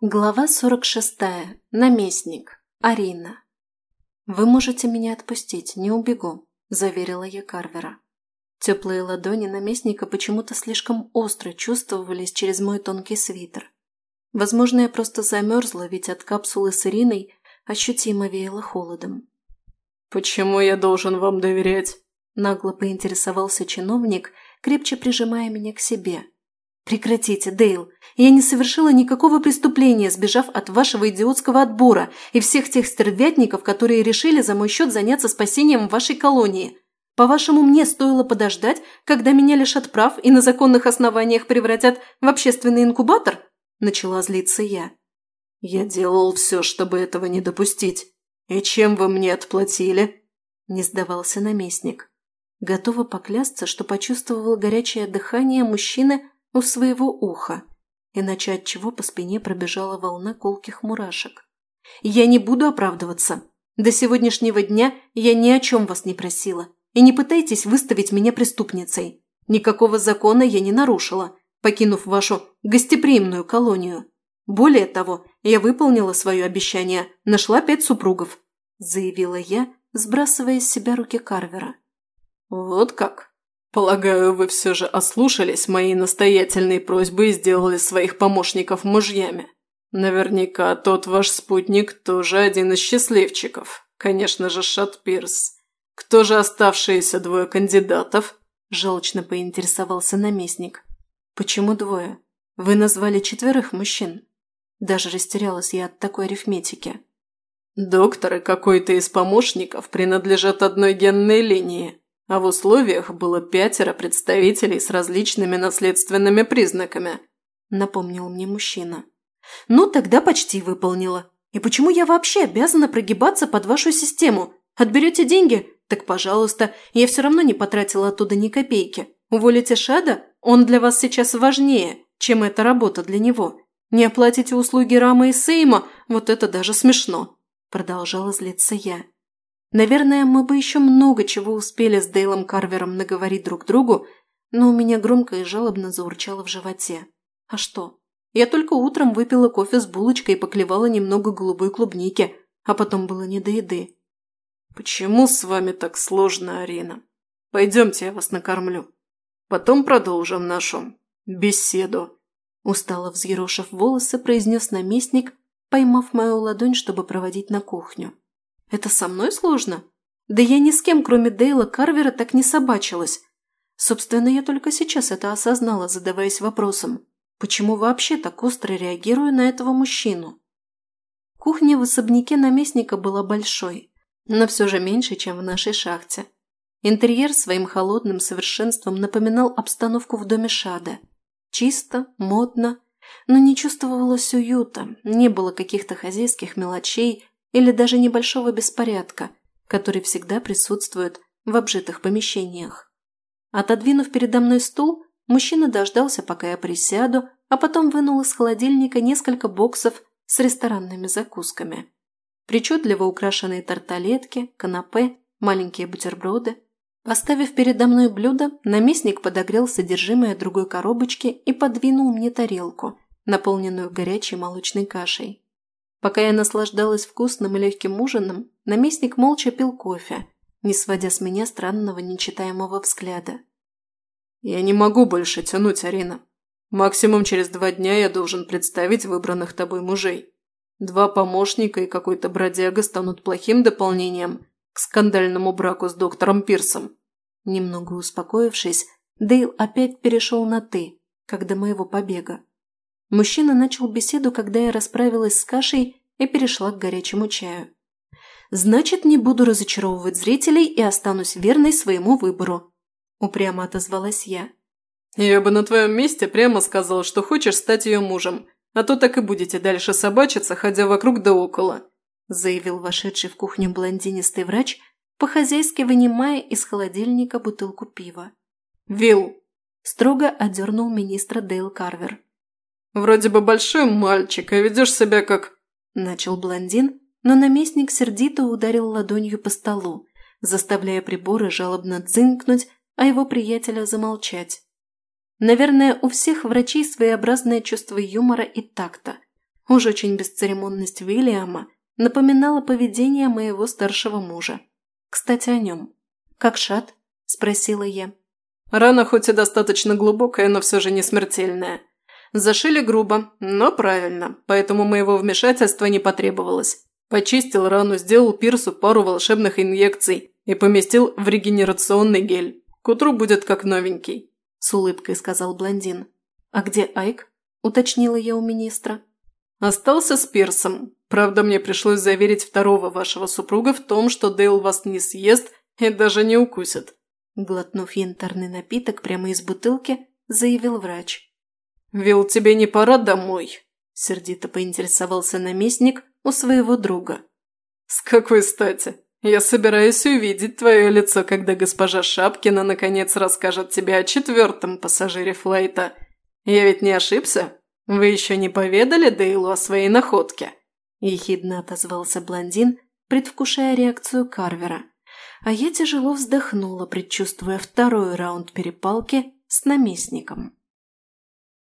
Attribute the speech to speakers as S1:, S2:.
S1: Глава 46. Наместник. Арина. «Вы можете меня отпустить, не убегу», – заверила я Карвера. Теплые ладони наместника почему-то слишком остро чувствовались через мой тонкий свитер. Возможно, я просто замерзла, ведь от капсулы с Ириной ощутимо веяло холодом.
S2: «Почему я должен вам доверять?»
S1: – нагло поинтересовался чиновник, крепче прижимая меня к себе – «Прекратите, Дейл. Я не совершила никакого преступления, сбежав от вашего идиотского отбора и всех тех стервятников, которые решили за мой счет заняться спасением вашей колонии. По-вашему, мне стоило подождать, когда меня лишат прав и на законных основаниях превратят в общественный инкубатор?» Начала злиться я.
S2: «Я делал все, чтобы этого не допустить. И чем вы мне отплатили?» Не сдавался наместник.
S1: Готова поклясться, что почувствовала горячее дыхание мужчины, у своего уха, иначе от чего по спине пробежала волна колких мурашек. «Я не буду оправдываться. До сегодняшнего дня я ни о чем вас не просила. И не пытайтесь выставить меня преступницей. Никакого закона я не нарушила, покинув вашу гостеприимную колонию. Более того, я выполнила свое обещание, нашла пять супругов», заявила я, сбрасывая с себя руки Карвера.
S2: «Вот как?» «Полагаю, вы все же ослушались моей настоятельной просьбы и сделали своих помощников мужьями. Наверняка тот ваш спутник тоже один из счастливчиков. Конечно же, Шат Пирс. Кто же оставшиеся двое кандидатов?» – желчно поинтересовался наместник.
S1: «Почему двое? Вы назвали четверых мужчин?» Даже растерялась я от такой арифметики.
S2: «Докторы какой-то из помощников принадлежат одной генной линии», а в условиях было пятеро представителей с различными наследственными признаками», – напомнил мне мужчина.
S1: «Ну, тогда почти выполнила. И почему я вообще обязана прогибаться под вашу систему? Отберете деньги? Так, пожалуйста, я все равно не потратила оттуда ни копейки. Уволите Шада? Он для вас сейчас важнее, чем эта работа для него. Не оплатите услуги Рама и Сейма? Вот это даже смешно!» Продолжала злиться я. Наверное, мы бы еще много чего успели с Дейлом Карвером наговорить друг другу, но у меня громко и жалобно заурчало в животе. А что? Я только утром выпила кофе с булочкой и поклевала немного голубой клубники, а потом было не до еды.
S2: «Почему с вами так сложно, Арина? Пойдемте, я вас накормлю. Потом продолжим нашу беседу», устало взъерошив волосы, произнес наместник, поймав мою ладонь, чтобы проводить на кухню.
S1: Это со мной сложно? Да я ни с кем, кроме Дейла Карвера, так не собачилась. Собственно, я только сейчас это осознала, задаваясь вопросом, почему вообще так остро реагирую на этого мужчину? Кухня в особняке наместника была большой, но все же меньше, чем в нашей шахте. Интерьер своим холодным совершенством напоминал обстановку в доме Шада. Чисто, модно, но не чувствовалось уюта, не было каких-то хозяйских мелочей, или даже небольшого беспорядка, который всегда присутствует в обжитых помещениях. Отодвинув передо мной стул, мужчина дождался, пока я присяду, а потом вынул из холодильника несколько боксов с ресторанными закусками. Причудливо украшенные тарталетки, канапе, маленькие бутерброды. Поставив передо мной блюдо, наместник подогрел содержимое другой коробочки и подвинул мне тарелку, наполненную горячей молочной кашей. Пока я наслаждалась вкусным и легким ужином, наместник молча пил кофе, не сводя с меня странного нечитаемого взгляда.
S2: «Я не могу больше тянуть, Арина. Максимум через два дня я должен представить выбранных тобой мужей. Два помощника и какой-то бродяга станут плохим дополнением к скандальному браку с доктором Пирсом».
S1: Немного успокоившись, Дейл опять перешел на «ты», как до моего побега. Мужчина начал беседу, когда я расправилась с кашей и перешла к горячему чаю. «Значит, не буду разочаровывать зрителей и останусь верной своему выбору», – упрямо отозвалась я.
S2: «Я бы на твоем месте прямо сказал, что хочешь стать ее мужем, а то так и будете дальше собачиться, ходя вокруг да около», – заявил вошедший в кухню блондинистый врач, по-хозяйски вынимая из холодильника бутылку пива.
S1: «Вилл!» – строго одернул министра Дейл Карвер.
S2: Вроде бы большой мальчик, а ведешь себя как...»
S1: Начал блондин, но наместник сердито ударил ладонью по столу, заставляя приборы жалобно дзынкнуть, а его приятеля замолчать. Наверное, у всех врачей своеобразное чувство юмора и такта. Уж очень бесцеремонность Уильяма напоминала поведение моего старшего мужа. Кстати, о нем. «Как шат?» – спросила я.
S2: Рана хоть и достаточно глубокая, но все же не смертельная. Зашили грубо, но правильно, поэтому моего вмешательства не потребовалось. Почистил рану, сделал пирсу пару волшебных инъекций и поместил в регенерационный гель. К утру будет как новенький», – с улыбкой сказал блондин.
S1: «А где Айк?» – уточнила я у министра.
S2: «Остался с пирсом. Правда, мне пришлось заверить второго вашего супруга в том, что Дейл вас не съест и даже не укусит».
S1: Глотнув янтарный напиток прямо из бутылки, заявил врач.
S2: «Вил, тебе не пора домой?» – сердито поинтересовался наместник у своего друга. «С какой стати? Я собираюсь увидеть твое лицо, когда госпожа Шапкина наконец расскажет тебе о четвертом пассажире флайта. Я ведь не ошибся? Вы еще не поведали Дейлу о своей находке?»
S1: Ехидно отозвался блондин, предвкушая реакцию Карвера. А я тяжело вздохнула, предчувствуя второй раунд перепалки с наместником.